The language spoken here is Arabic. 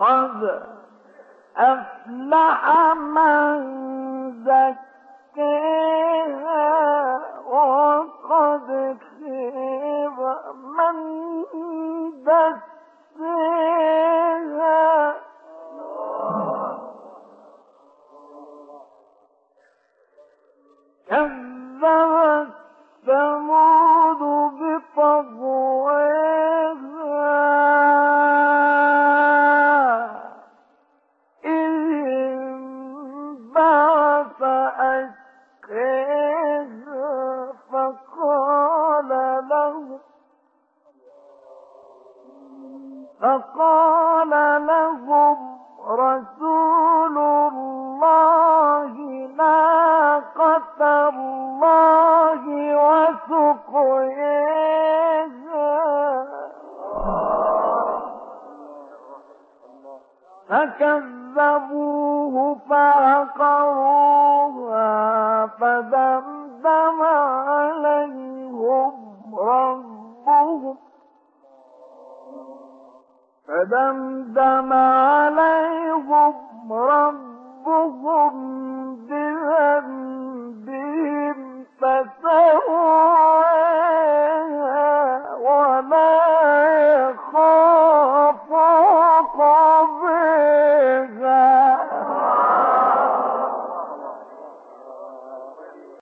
قد أفلح من زكيها وقد خيب من دسيها. كذبت ثمود فقال لهم رسول الله ناقة الله وسقياها فكذبوه فعقروها فدمدم فدمدم عليهم ربهم